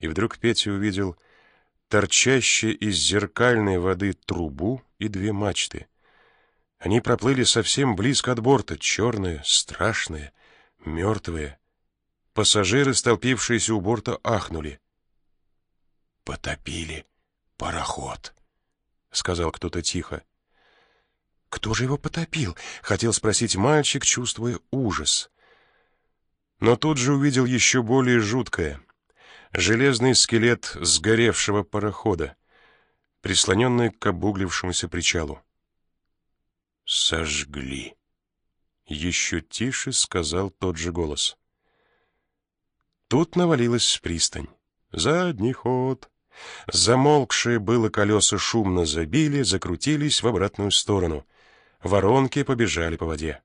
И вдруг Петя увидел торчащие из зеркальной воды трубу и две мачты. Они проплыли совсем близко от борта, черные, страшные, мертвые. Пассажиры, столпившиеся у борта, ахнули. «Потопили пароход», — сказал кто-то тихо. «Кто же его потопил?» — хотел спросить мальчик, чувствуя ужас. Но тут же увидел еще более жуткое. Железный скелет сгоревшего парохода, прислоненный к обуглившемуся причалу. «Сожгли!» — еще тише сказал тот же голос. Тут навалилась пристань. Задний ход. Замолкшие было колеса шумно забили, закрутились в обратную сторону. Воронки побежали по воде.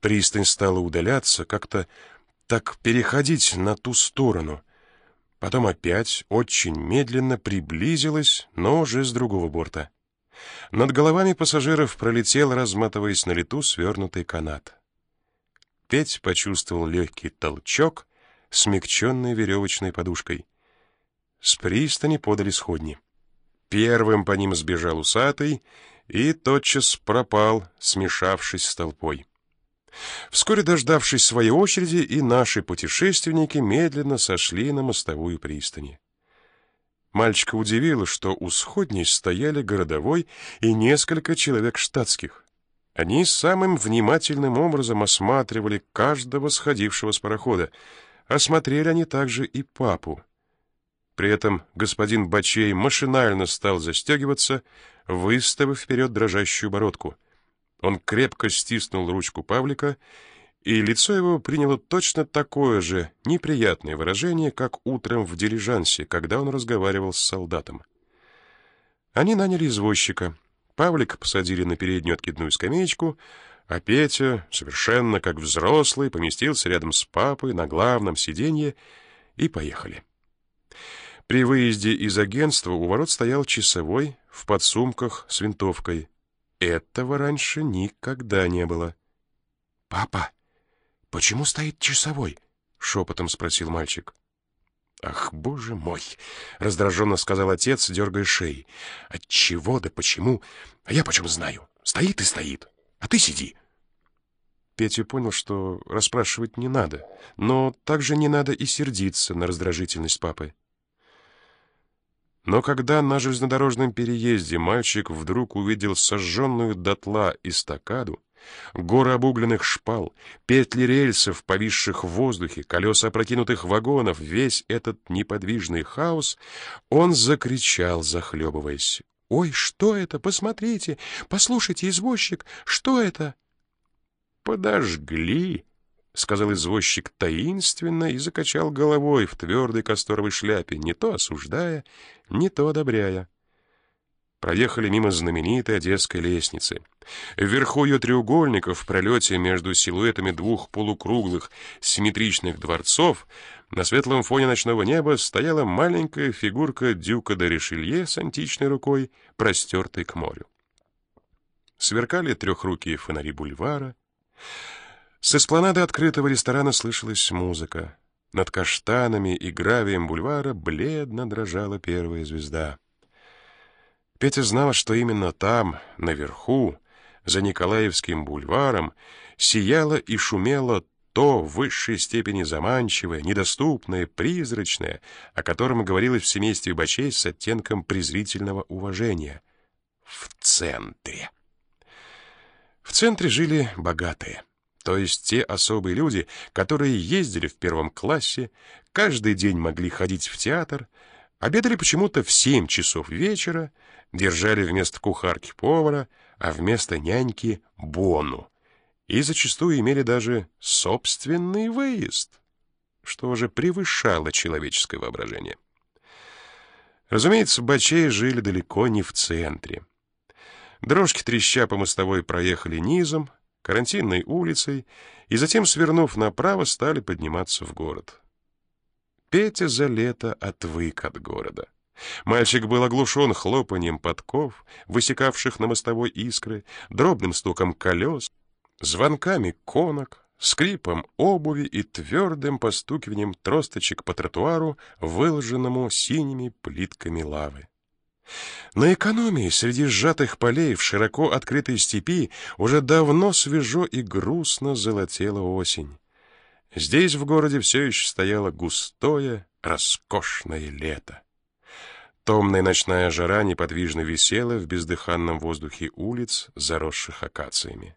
Пристань стала удаляться, как-то так переходить на ту сторону. Потом опять очень медленно приблизилась, но уже с другого борта. Над головами пассажиров пролетел, разматываясь на лету, свернутый канат. Петь почувствовал легкий толчок, смягченный веревочной подушкой. С пристани подали сходни. Первым по ним сбежал усатый и тотчас пропал, смешавшись с толпой. Вскоре дождавшись своей очереди, и наши путешественники медленно сошли на мостовую пристани. Мальчика удивило, что у сходней стояли городовой и несколько человек штатских. Они самым внимательным образом осматривали каждого сходившего с парохода. Осмотрели они также и папу. При этом господин Бачей машинально стал застегиваться, выставив вперед дрожащую бородку. Он крепко стиснул ручку Павлика, и лицо его приняло точно такое же неприятное выражение, как утром в дилижансе, когда он разговаривал с солдатом. Они наняли извозчика. Павлик посадили на переднюю откидную скамеечку, а Петя, совершенно как взрослый, поместился рядом с папой на главном сиденье и поехали. При выезде из агентства у ворот стоял часовой в подсумках с винтовкой. Этого раньше никогда не было. «Папа, почему стоит часовой?» — шепотом спросил мальчик. «Ах, боже мой!» — раздраженно сказал отец, дергая шеей. «Отчего да почему? А я почем знаю? Стоит и стоит. А ты сиди». Петя понял, что расспрашивать не надо, но также не надо и сердиться на раздражительность папы. Но когда на железнодорожном переезде мальчик вдруг увидел сожженную дотла эстакаду, горы обугленных шпал, петли рельсов, повисших в воздухе, колеса опрокинутых вагонов, весь этот неподвижный хаос, он закричал, захлебываясь. «Ой, что это? Посмотрите! Послушайте, извозчик, что это?» «Подожгли!» — сказал извозчик таинственно и закачал головой в твердой касторовой шляпе, не то осуждая, не то одобряя. Проехали мимо знаменитой одесской лестницы. Вверху ее треугольника, в пролете между силуэтами двух полукруглых симметричных дворцов, на светлом фоне ночного неба стояла маленькая фигурка дюка де Ришелье с античной рукой, простертой к морю. Сверкали трехрукие фонари бульвара. С эспланады открытого ресторана слышалась музыка. Над каштанами и гравием бульвара бледно дрожала первая звезда. Петя знал, что именно там, наверху, за Николаевским бульваром, сияло и шумело то в высшей степени заманчивое, недоступное, призрачное, о котором говорилось в семействе Бачей с оттенком презрительного уважения. В центре. В центре жили богатые то есть те особые люди, которые ездили в первом классе, каждый день могли ходить в театр, обедали почему-то в семь часов вечера, держали вместо кухарки повара, а вместо няньки — бону, и зачастую имели даже собственный выезд, что уже превышало человеческое воображение. Разумеется, бачеи жили далеко не в центре. Дрожки треща по мостовой проехали низом, карантинной улицей и затем, свернув направо, стали подниматься в город. Петя за лето отвык от города. Мальчик был оглушен хлопанием подков, высекавших на мостовой искры, дробным стуком колес, звонками конок, скрипом обуви и твердым постукиванием тросточек по тротуару, выложенному синими плитками лавы. На экономии среди сжатых полей в широко открытой степи уже давно свежо и грустно золотела осень. Здесь в городе все еще стояло густое, роскошное лето. Томная ночная жара неподвижно висела в бездыханном воздухе улиц, заросших акациями.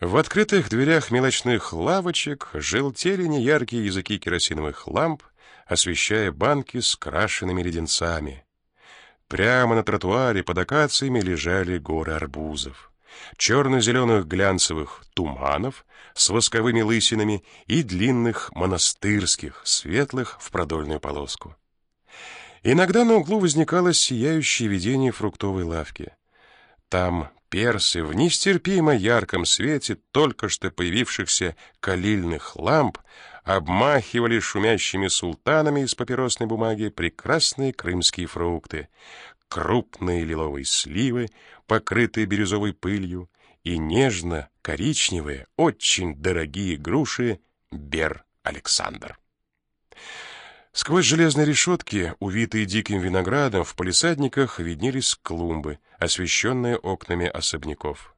В открытых дверях мелочных лавочек желтели неяркие языки керосиновых ламп, освещая банки с крашенными леденцами. Прямо на тротуаре под акациями лежали горы арбузов, черно-зеленых глянцевых туманов с восковыми лысинами и длинных монастырских, светлых в продольную полоску. Иногда на углу возникало сияющее видение фруктовой лавки. Там персы в нестерпимо ярком свете только что появившихся калильных ламп обмахивали шумящими султанами из папиросной бумаги прекрасные крымские фрукты, крупные лиловые сливы, покрытые бирюзовой пылью, и нежно-коричневые, очень дорогие груши Бер Александр. Сквозь железные решетки, увитые диким виноградом, в палисадниках виднелись клумбы, освещенные окнами особняков.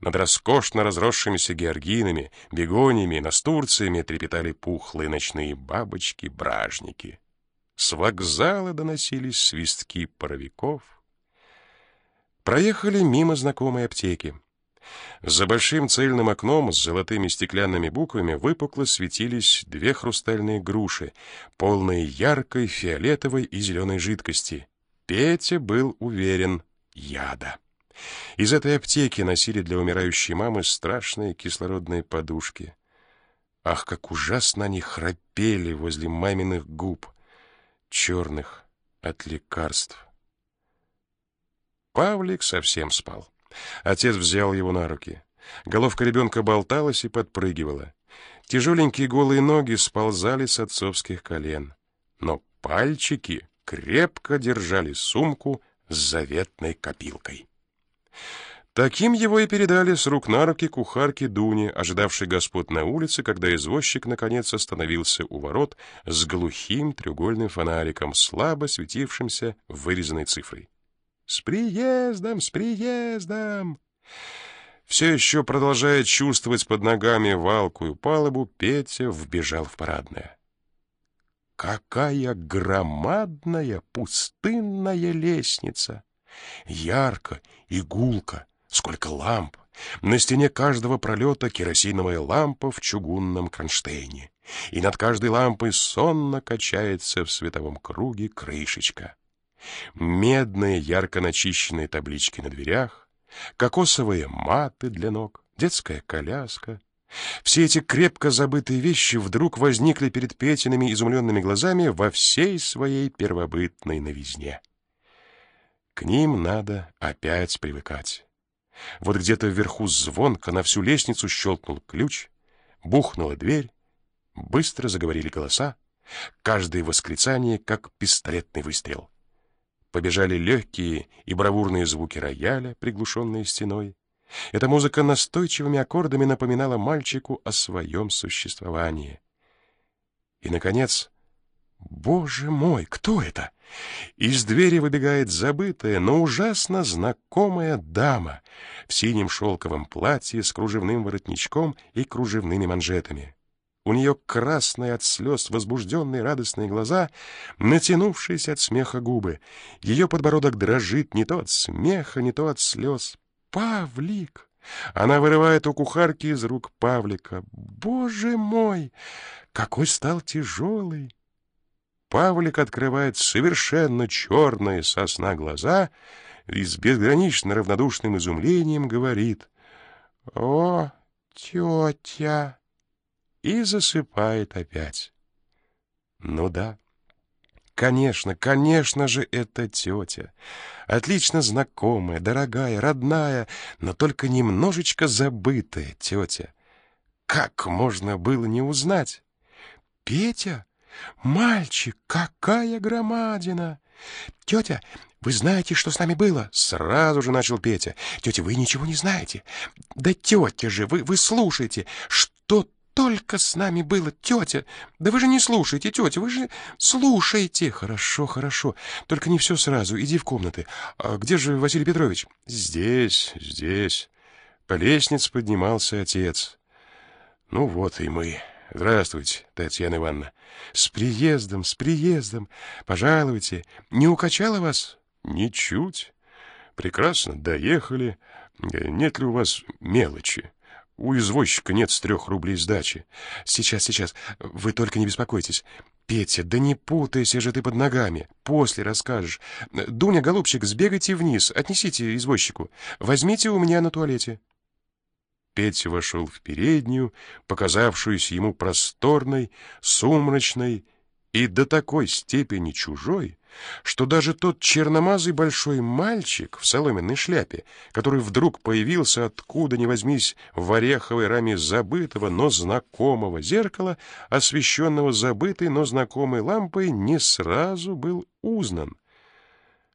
Над роскошно разросшимися георгинами, бегониями настурциями трепетали пухлые ночные бабочки-бражники. С вокзала доносились свистки паровиков. Проехали мимо знакомой аптеки. За большим цельным окном с золотыми стеклянными буквами выпукло светились две хрустальные груши, полные яркой фиолетовой и зеленой жидкости. Петя был уверен — яда. Из этой аптеки носили для умирающей мамы страшные кислородные подушки. Ах, как ужасно они храпели возле маминых губ, черных от лекарств. Павлик совсем спал. Отец взял его на руки. Головка ребенка болталась и подпрыгивала. Тяжеленькие голые ноги сползали с отцовских колен. Но пальчики крепко держали сумку с заветной копилкой. Таким его и передали с рук на руки кухарке Дуне, ожидавшей господ на улице, когда извозчик наконец остановился у ворот с глухим треугольным фонариком, слабо светившимся вырезанной цифрой. «С приездом! С приездом!» Все еще продолжая чувствовать под ногами валкую палубу, Петя вбежал в парадное. Какая громадная пустынная лестница! Ярко и гулко, сколько ламп! На стене каждого пролета керосиновая лампа в чугунном кронштейне, и над каждой лампой сонно качается в световом круге крышечка медные ярко начищенные таблички на дверях, кокосовые маты для ног, детская коляска. Все эти крепко забытые вещи вдруг возникли перед Петиными изумленными глазами во всей своей первобытной новизне. К ним надо опять привыкать. Вот где-то вверху звонко на всю лестницу щелкнул ключ, бухнула дверь, быстро заговорили голоса, каждое восклицание как пистолетный выстрел побежали легкие и бравурные звуки рояля, приглушенные стеной. Эта музыка настойчивыми аккордами напоминала мальчику о своем существовании. И, наконец, «Боже мой, кто это?» Из двери выбегает забытая, но ужасно знакомая дама в синем шелковом платье с кружевным воротничком и кружевными манжетами. У нее красные от слез возбужденные радостные глаза, натянувшиеся от смеха губы. Ее подбородок дрожит не то от смеха, не то от слез. «Павлик!» Она вырывает у кухарки из рук Павлика. «Боже мой! Какой стал тяжелый!» Павлик открывает совершенно черные сосна глаза и с безгранично равнодушным изумлением говорит «О, тетя!» И засыпает опять. Ну да, конечно, конечно же, это тетя. Отлично знакомая, дорогая, родная, но только немножечко забытая тетя. Как можно было не узнать? Петя? Мальчик, какая громадина! Тетя, вы знаете, что с нами было? Сразу же начал Петя. Тетя, вы ничего не знаете. Да тетя же, вы, вы слушайте, что столько с нами было, тетя! Да вы же не слушаете, тетя, вы же слушаете!» «Хорошо, хорошо, только не все сразу, иди в комнаты. А где же Василий Петрович?» «Здесь, здесь». По лестнице поднимался отец. «Ну вот и мы. Здравствуйте, Татьяна Ивановна. С приездом, с приездом. Пожалуйте. Не укачало вас?» «Ничуть. Прекрасно доехали. Нет ли у вас мелочи?» У извозчика нет с трех рублей сдачи. Сейчас, сейчас. Вы только не беспокойтесь. Петя, да не путайся же ты под ногами. После расскажешь. Дуня, голубчик, сбегайте вниз, отнесите извозчику. Возьмите у меня на туалете. Петя вошел в переднюю, показавшуюся ему просторной, сумрачной и до такой степени чужой, что даже тот черномазый большой мальчик в соломенной шляпе, который вдруг появился откуда ни возьмись в ореховой раме забытого, но знакомого зеркала, освещенного забытой, но знакомой лампой, не сразу был узнан —